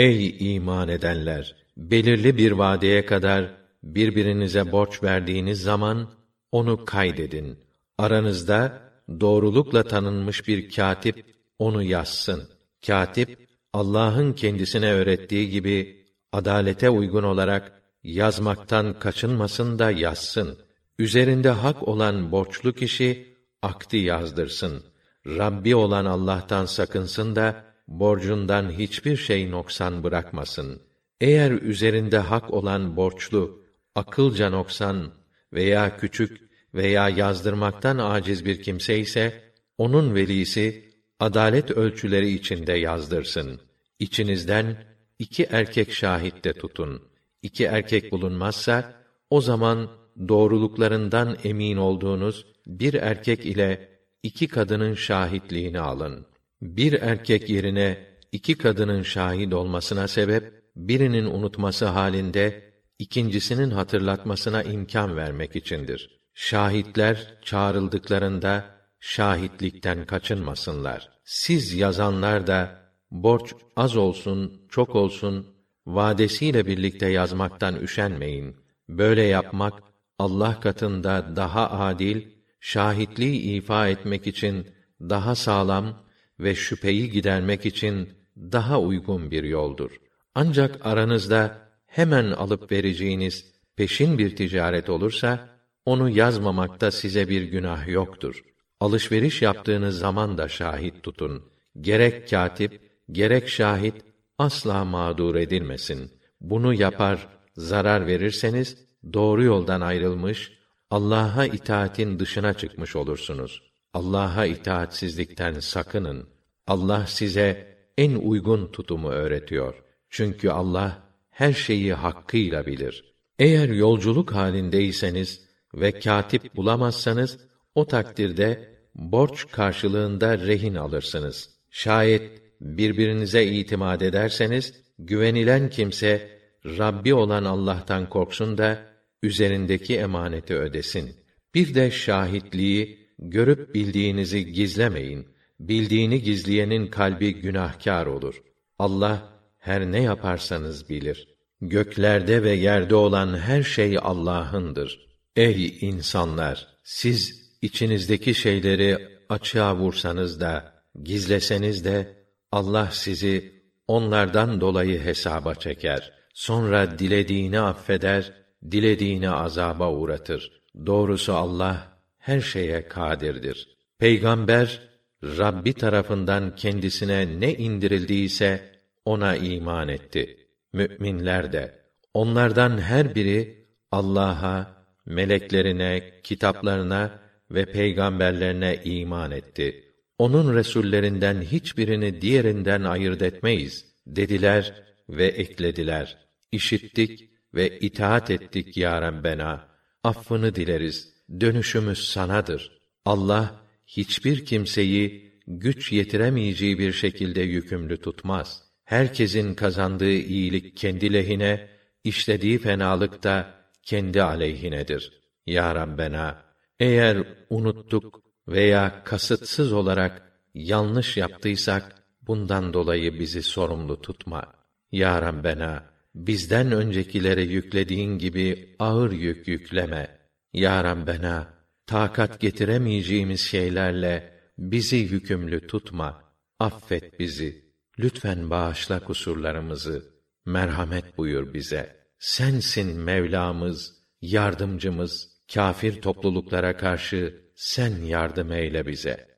Ey iman edenler! Belirli bir vadeye kadar birbirinize borç verdiğiniz zaman onu kaydedin. Aranızda doğrulukla tanınmış bir katip onu yazsın. Katip Allah'ın kendisine öğrettiği gibi adalete uygun olarak yazmaktan kaçınmasın da yazsın. Üzerinde hak olan borçlu kişi akdi yazdırsın. Rabbi olan Allah'tan sakınsın da borcundan hiçbir şey noksan bırakmasın. Eğer üzerinde hak olan borçlu akılca noksan veya küçük veya yazdırmaktan aciz bir kimse ise onun velisi adalet ölçüleri içinde yazdırsın. İçinizden iki erkek şahit de tutun. İki erkek bulunmazsa o zaman doğruluklarından emin olduğunuz bir erkek ile iki kadının şahitliğini alın. Bir erkek yerine iki kadının şahit olmasına sebep birinin unutması halinde ikincisinin hatırlatmasına imkan vermek içindir. Şahitler çağrıldıklarında şahitlikten kaçınmasınlar. Siz yazanlar da borç az olsun, çok olsun vadesiyle birlikte yazmaktan üşenmeyin. Böyle yapmak Allah katında daha adil, şahitliği ifa etmek için daha sağlam ve şüpheyi gidermek için daha uygun bir yoldur. Ancak aranızda hemen alıp vereceğiniz peşin bir ticaret olursa onu yazmamakta size bir günah yoktur. Alışveriş yaptığınız zaman da şahit tutun. Gerek katip, gerek şahit asla mağdur edilmesin. Bunu yapar, zarar verirseniz doğru yoldan ayrılmış, Allah'a itaatin dışına çıkmış olursunuz. Allah'a itaatsizlikten sakının. Allah size en uygun tutumu öğretiyor. Çünkü Allah her şeyi hakkıyla bilir. Eğer yolculuk halindeyseniz ve katip bulamazsanız o takdirde borç karşılığında rehin alırsınız. Şayet birbirinize itimat ederseniz güvenilen kimse Rabbi olan Allah'tan korksun da üzerindeki emaneti ödesin. Bir de şahitliği görüp bildiğinizi gizlemeyin. Bildiğini gizleyenin kalbi günahkar olur. Allah her ne yaparsanız bilir. Göklerde ve yerde olan her şey Allah'ındır. Ey insanlar, siz içinizdeki şeyleri açığa vursanız da, gizleseniz de Allah sizi onlardan dolayı hesaba çeker. Sonra dilediğini affeder, dilediğini azaba uğratır. Doğrusu Allah her şeye kadirdir. Peygamber Rabbi tarafından kendisine ne indirildiyse ona iman etti. Müminler de onlardan her biri Allah'a, meleklerine, kitaplarına ve peygamberlerine iman etti. Onun resullerinden hiçbirini diğerinden ayırt etmeyiz dediler ve eklediler. İşittik ve itaat ettik ya Rabbena. Affını dileriz. Dönüşümüz sanadır. Allah hiçbir kimseyi güç yetiremeyeceği bir şekilde yükümlü tutmaz. Herkesin kazandığı iyilik kendi lehine, işlediği fenalık da kendi aleyhinedir. Ya Rabbena, eğer unuttuk veya kasıtsız olarak yanlış yaptıysak, bundan dolayı bizi sorumlu tutma. Ya Rabbena, bizden öncekilere yüklediğin gibi ağır yük yükleme. Ya Rabbena, takat getiremeyeceğimiz şeylerle bizi yükümlü tutma. Affet bizi. Lütfen bağışla kusurlarımızı. Merhamet buyur bize. Sensin Mevlamız, yardımcımız, kâfir topluluklara karşı sen yardım eyle bize.